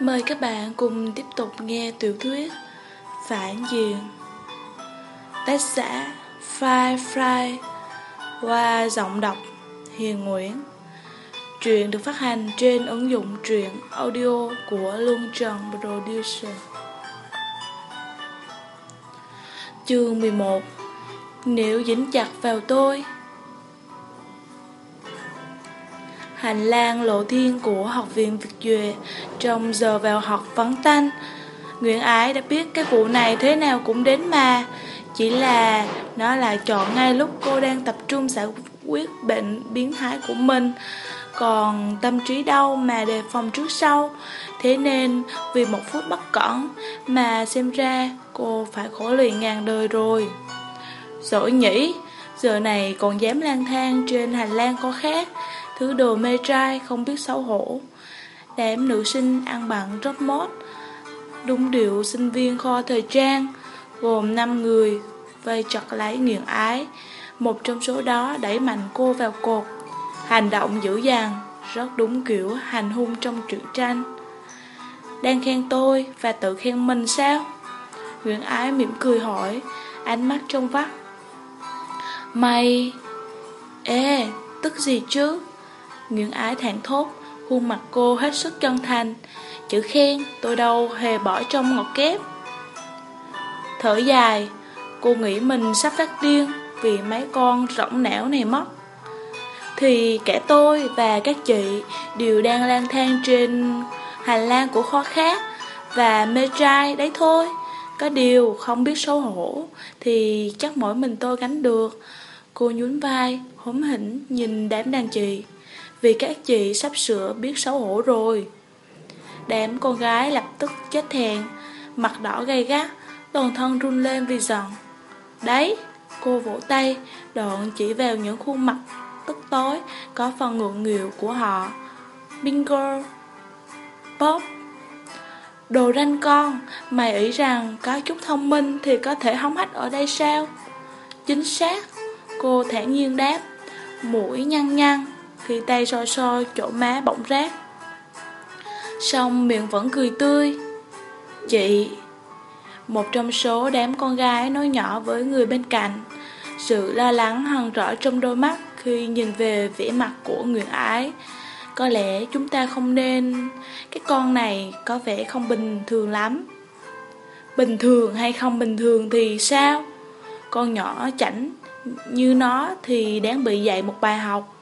Mời các bạn cùng tiếp tục nghe tiểu thuyết Phản Diện. Tác giả Fry Fry qua giọng đọc Hiền Nguyễn. Truyện được phát hành trên ứng dụng truyện audio của Luân Trần Production. Chương 11 Nếu dính chặt vào tôi Hành lang lộ thiên của học viện Việt Duệ Trong giờ vào học vắng tanh, Nguyễn Ái đã biết cái vụ này thế nào cũng đến mà. Chỉ là nó lại chọn ngay lúc cô đang tập trung giải quyết bệnh biến thái của mình. Còn tâm trí đâu mà đề phòng trước sau. Thế nên vì một phút bất cẩn Mà xem ra cô phải khổ luyện ngàn đời rồi. Dỗi nhỉ Giờ này còn dám lang thang trên hành lang có khác. Thứ đồ mê trai không biết xấu hổ. Đám nữ sinh ăn bận rất mốt Đúng điệu sinh viên kho thời trang, Gồm 5 người, Vây chặt lấy nghiền ái. Một trong số đó đẩy mạnh cô vào cột. Hành động dữ dằn, Rất đúng kiểu hành hung trong truyện tranh. Đang khen tôi Và tự khen mình sao? Nguyễn ái mỉm cười hỏi, Ánh mắt trong vắt. Mày, Ê, tức gì chứ? Nguyễn ái thản thốt Khuôn mặt cô hết sức chân thành. Chữ khen tôi đâu hề bỏ trong ngọt kép. Thở dài Cô nghĩ mình sắp phát điên Vì mấy con rỗng não này mất. Thì cả tôi và các chị Đều đang lang thang trên hành lang của kho khác Và mê trai đấy thôi. Có điều không biết xấu hổ Thì chắc mỗi mình tôi gánh được. Cô nhún vai, hóm hỉnh nhìn đám đàn chị vì các chị sắp sửa biết xấu hổ rồi. Đám con gái lập tức chết thèn, mặt đỏ gay gắt, toàn thân run lên vì giận. Đấy, cô vỗ tay, đoạn chỉ vào những khuôn mặt tức tối, có phần ngượng nghịu của họ. Bingo, Bob, đồ ranh con, mày ý rằng có chút thông minh thì có thể hóng hách ở đây sao? Chính xác, cô thản nhiên đáp, mũi nhăn nhăn, khi tay soi soi chỗ má bỗng rác Xong miệng vẫn cười tươi. Chị, Một trong số đám con gái nói nhỏ với người bên cạnh, Sự lo lắng hằn rõ trong đôi mắt Khi nhìn về vẻ mặt của người Ái. Có lẽ chúng ta không nên, Cái con này có vẻ không bình thường lắm. Bình thường hay không bình thường thì sao? Con nhỏ chảnh như nó thì đáng bị dạy một bài học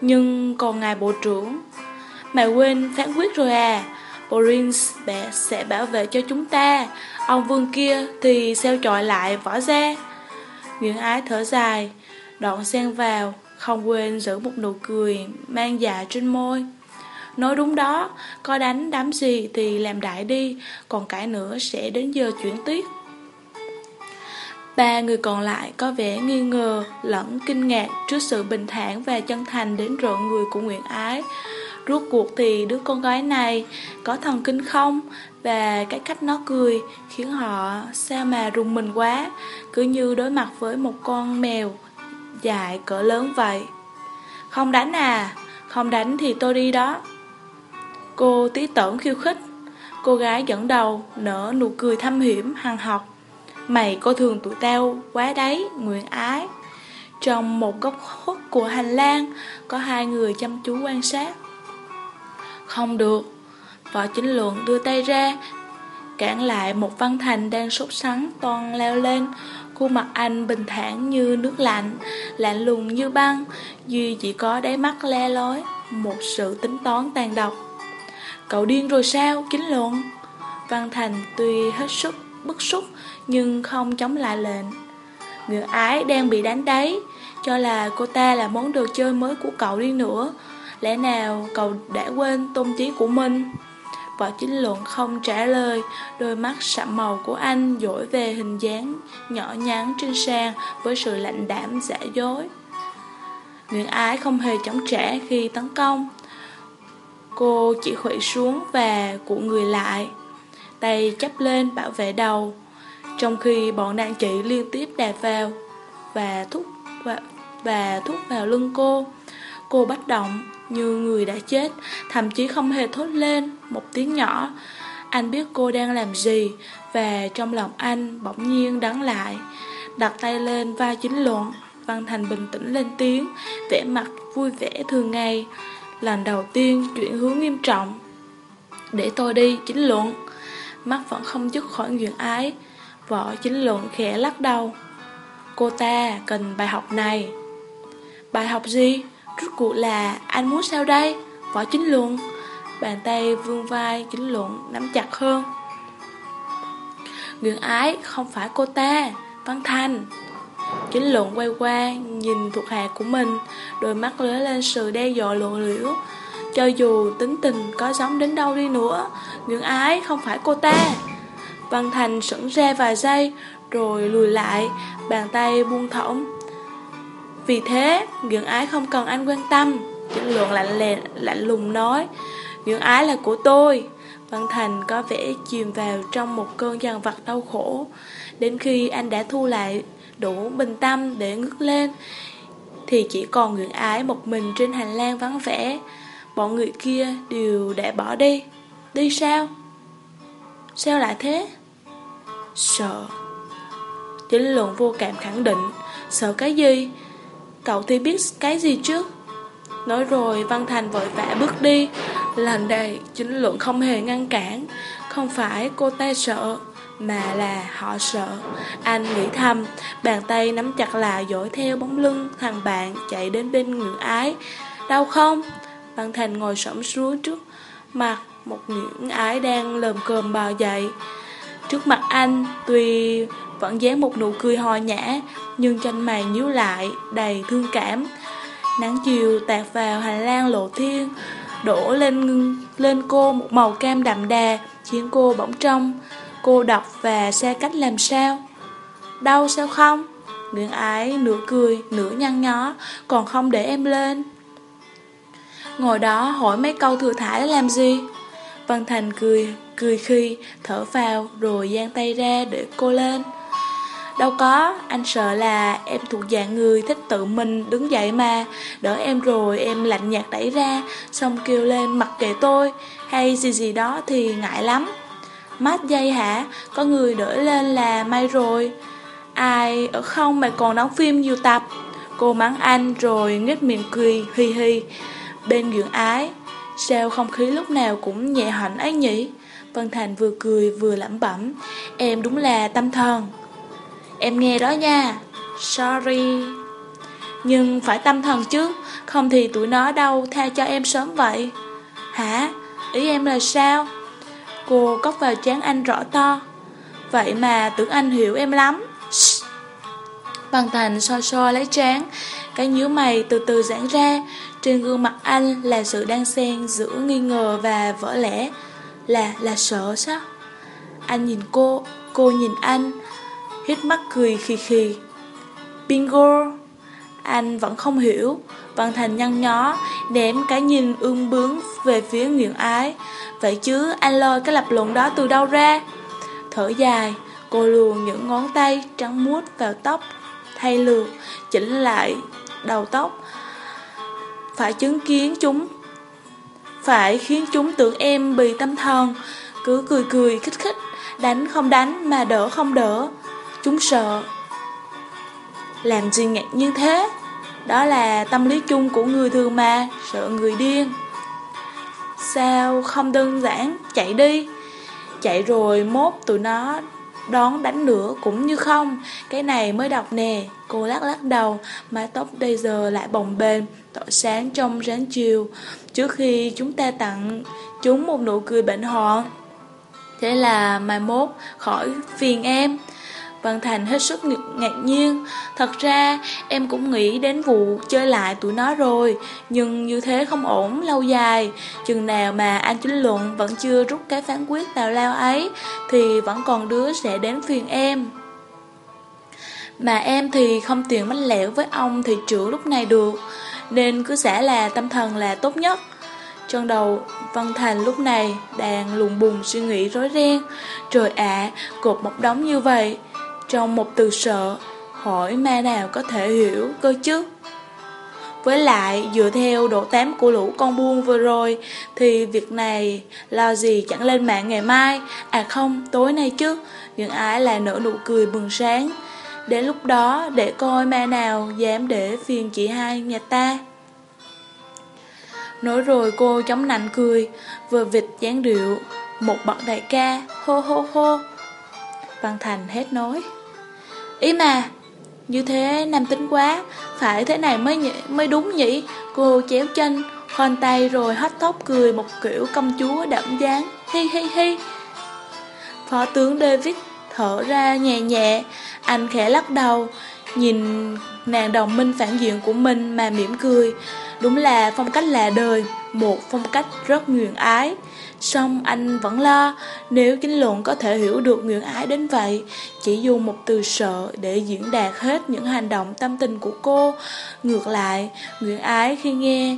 nhưng còn ngài bộ trưởng Mày quên phán quyết rồi à. Boris sẽ bảo vệ cho chúng ta. Ông vương kia thì xeo trọi lại võ ra Nguyễn ái thở dài, Đoạn xen vào, Không quên giữ một nụ cười Mang dạ trên môi. Nói đúng đó, Có đánh đám gì thì làm đại đi, Còn cãi nữa sẽ đến giờ chuyển tiết. Ba người còn lại có vẻ nghi ngờ lẫn kinh ngạc trước sự bình thản và chân thành đến rợn người của Nguyễn Ái. Rốt cuộc thì đứa con gái này có thần kinh không? Và cái cách nó cười khiến họ sao mà rùng mình quá, cứ như đối mặt với một con mèo dài cỡ lớn vậy. Không đánh à, không đánh thì tôi đi đó. Cô tí tởn khiêu khích, cô gái dẫn đầu nở nụ cười thâm hiểm hằng học. Mày có thường tụi tao quá đấy, Nguyện Ái. Trong một góc khuất của hành lang, có hai người chăm chú quan sát. Không được, võ chính luận đưa tay ra, cản lại một văn thành đang sốt sắng toàn leo lên. Khuôn mặt anh bình thản như nước lạnh, lạnh lùng như băng, duy chỉ có đáy mắt le lói, một sự tính toán tàn độc. Cậu điên rồi sao, chính luận? Văn Thành tuy hết sức bức xúc nhưng không chống lại lệnh. Người ái đang bị đánh đấy, cho là cô ta là món đồ chơi mới của cậu đi nữa. Lẽ nào cậu đã quên tôn trí của mình? Võ chính luận không trả lời, đôi mắt sạm màu của anh dỗi về hình dáng nhỏ nhắn trên sàn với sự lạnh đảm giả dối. Nguyễn ái không hề chống trả khi tấn công. Cô chỉ khuỵu xuống và cụ người lại, tay chắp lên bảo vệ đầu. Trong khi bọn đàn chị liên tiếp đạp vào và thúc và, và thúc vào lưng cô Cô bất động như người đã chết, thậm chí không hề thốt lên một tiếng nhỏ. Anh biết cô đang làm gì và trong lòng anh bỗng nhiên đắng lại. Đặt tay lên vai chính luận, Văn Thành bình tĩnh lên tiếng, vẻ mặt vui vẻ thường ngày. Lần đầu tiên chuyển hướng nghiêm trọng. Để tôi đi, chính luận. Mắt vẫn không dứt khỏi nguyện ái. Võ chính luận khẽ lắc đầu. Cô ta cần bài học này. Bài học gì? Rốt cuộc là anh muốn sao đây? Võ chính luận. Bàn tay vương vai chính luận nắm chặt hơn. Nguyện ái không phải cô ta, Văn Thành. Chính luận quay qua nhìn thuộc hạ của mình, đôi mắt lóe lên sự đe dọa lộ liễu. Cho dù tính tình có giống đến đâu đi nữa, nguyễn ái không phải cô ta. Văn Thành sững ra vài giây, rồi lùi lại, bàn tay buông thõng. Vì thế, nguyễn ái không cần anh quan tâm. Chính luận lạnh lè lạnh lùng nói, nguyễn ái là của tôi. Văn Thành có vẻ chìm vào trong một cơn dằn vặt đau khổ. Đến khi anh đã thu lại đủ bình tâm để ngước lên, thì chỉ còn nguyễn ái một mình trên hành lang vắng vẻ. Bọn người kia đều đã bỏ đi. Đi sao? Sao lại thế? Sợ. Chính luận vô cảm khẳng định. Sợ cái gì? Cậu thì biết cái gì chứ? Nói rồi, Văn Thành vội vã bước đi Lần này, chính luận không hề ngăn cản Không phải cô ta sợ, Mà là họ sợ Anh nghĩ thầm, Bàn tay nắm chặt lại dỗi theo bóng lưng Thằng bạn chạy đến bên ngưỡng ái Đau không? Văn Thành ngồi sổng xuống trước mặt Một ngưỡng ái đang lờm cơm bò dậy. Trước mặt anh, Tuy vẫn dán một nụ cười hò nhã, Nhưng chân mày nhíu lại Đầy thương cảm. Nắng chiều tạt vào hành lang lộ thiên, Đổ lên lên cô một màu cam đậm đà, Khiến cô bỗng trong. Cô đọc và xa cách làm sao? Đau sao không? Nguyễn ái nửa cười, nửa nhăn nhó, Còn không để em lên. Ngồi đó hỏi mấy câu thừa thải làm gì? Văn Thành cười Cười khi thở vào Rồi giang tay ra để cô lên. Đâu có, anh sợ là em thuộc dạng người thích tự mình đứng dậy mà. Đỡ em rồi em lạnh nhạt đẩy ra Xong kêu lên mặc kệ tôi Hay gì gì đó thì ngại lắm. Mát dây hả, có người đỡ lên là may rồi. Ai ở không mà còn đóng phim nhiều tập? Cô mắng anh rồi nhếch miệng cười hi hi Bên dưỡng ái. Sao không khí lúc nào cũng nhẹ hạnh ấy nhỉ? Vân Thành vừa cười vừa lẩm bẩm, Em đúng là tâm thần. Em nghe đó nha. Sorry. Nhưng phải tâm thần chứ, Không thì tụi nó đâu tha cho em sớm vậy. Hả? Ý em là sao? Cô cốc vào chán anh rõ to. Vậy mà tưởng anh hiểu em lắm. Văn thành so so lấy trán cái nhíu mày từ từ giãn ra Trên gương mặt anh là sự đang xen giữa nghi ngờ và vỡ lẽ Là, là sợ sao? Anh nhìn cô, cô nhìn anh hít mắt cười khì khì. Bingo! Anh vẫn không hiểu. Văn Thành nhăn nhó, ném cái nhìn ương bướng về phía Nguyễn Ái. Vậy chứ anh lôi cái lập luận đó từ đâu ra? Thở dài, cô luồn những ngón tay trắng muốt vào tóc, thay lượt, chỉnh lại đầu tóc. Phải chứng kiến chúng, phải khiến chúng tưởng em bị tâm thần, cứ cười cười khích khích, đánh không đánh mà đỡ không đỡ. Chúng sợ. Làm gì ngạc như thế? Đó là tâm lý chung của người thường mà Sợ người điên. Sao không đơn giản? Chạy đi. Chạy rồi mốt tụi nó đón đánh nữa cũng như không. Cái này mới đọc nè. Cô lắc lắc đầu Mái tóc bây giờ lại bồng bềnh Tỏ sáng trong ráng chiều. Trước khi chúng ta tặng chúng một nụ cười bệnh hoạn. Thế là mai mốt khỏi phiền em. Văn Thành hết sức ngạc nhiên. Thật ra em cũng nghĩ đến vụ chơi lại tụi nó rồi Nhưng như thế không ổn lâu dài. Chừng nào mà anh chính luận vẫn chưa rút cái phán quyết tào lao ấy Thì vẫn còn đứa sẽ đến phiền em. Mà em thì không tiền bánh lẻo với ông thì trưởng lúc này được Nên cứ xả là tâm thần là tốt nhất. Trong đầu Văn Thành lúc này đang lùng bùng suy nghĩ rối ren. Trời ạ, cột một đống như vậy trong một từ sợ. Hỏi ma nào có thể hiểu cơ chứ? Với lại dựa theo độ tám của lũ con buôn vừa rồi Thì việc này lo gì chẳng lên mạng ngày mai? À không, tối nay chứ. Những ai là nở nụ cười bừng sáng. Đến lúc đó để coi ma nào dám để phiền chị hai nhà ta. Nói rồi cô chống nạnh cười Vừa vịt dáng điệu. Một bậc đại ca Hô hô hô. Văn Thành hết nói. Ý mà Như thế nam tính quá Phải thế này mới nhỉ, mới đúng nhỉ? Cô chéo chân Khoan tay rồi hất tóc cười một kiểu công chúa đậm dáng Hi hi hi. Phó tướng David thở ra nhẹ nhẹ. Anh khẽ lắc đầu Nhìn nàng đồng minh phản diện của mình mà mỉm cười. Đúng là phong cách lạ đời Một phong cách rất nguyện ái. Xong anh vẫn lo Nếu chính luận có thể hiểu được nguyện ái đến vậy, Chỉ dùng một từ sợ Để diễn đạt hết những hành động tâm tình của cô. Ngược lại, Nguyện ái khi nghe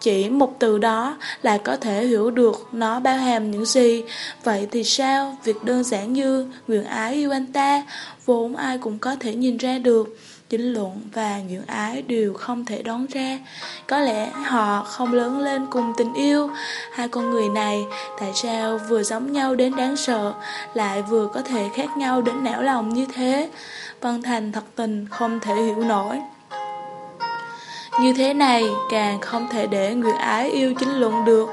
chỉ một từ đó là có thể hiểu được nó bao hàm những gì. Vậy thì sao? Việc đơn giản như nguyện ái yêu anh ta Vốn ai cũng có thể nhìn ra được chính luận và nguyện ái đều không thể đoán ra. Có lẽ họ không lớn lên cùng tình yêu. Hai con người này tại sao vừa giống nhau đến đáng sợ, lại vừa có thể khác nhau đến não lòng như thế? Văn Thành thật tình không thể hiểu nổi. Như thế này càng không thể để người ái yêu chính luận được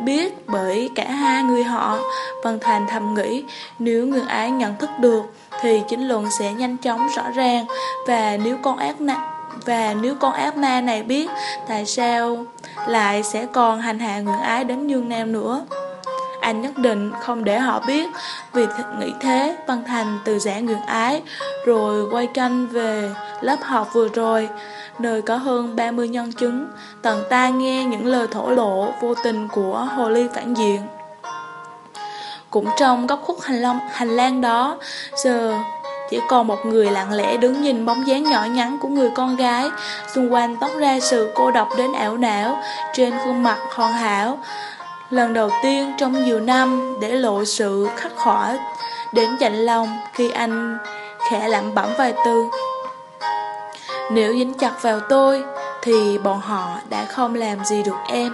Biết bởi cả hai người họ Văn Thành thầm nghĩ Nếu người ái nhận thức được thì chính luận sẽ nhanh chóng rõ ràng. Và nếu con ác nặng và nếu con ác ma này biết, tại sao lại sẽ còn hành hạ người ái đến Dương nam nữa? Anh nhất định không để họ biết. Vì nghĩ thế, Văn Thành từ giảng nguyện ái, Rồi quay tranh về lớp học vừa rồi, Nơi có hơn 30 nhân chứng. Tần ta nghe những lời thổ lộ vô tình của hồ ly phản diện cũng trong góc khúc hành, long, hành lang đó. Giờ chỉ còn một người lặng lẽ đứng nhìn bóng dáng nhỏ nhắn của người con gái. Xung quanh tóc ra sự cô độc đến ảo não Trên khuôn mặt hoàn hảo. Lần đầu tiên trong nhiều năm để lộ sự khắc khoải đến chạnh lòng khi anh khẽ lẩm bẩm vài từ. Nếu dính chặt vào tôi thì bọn họ đã không làm gì được em.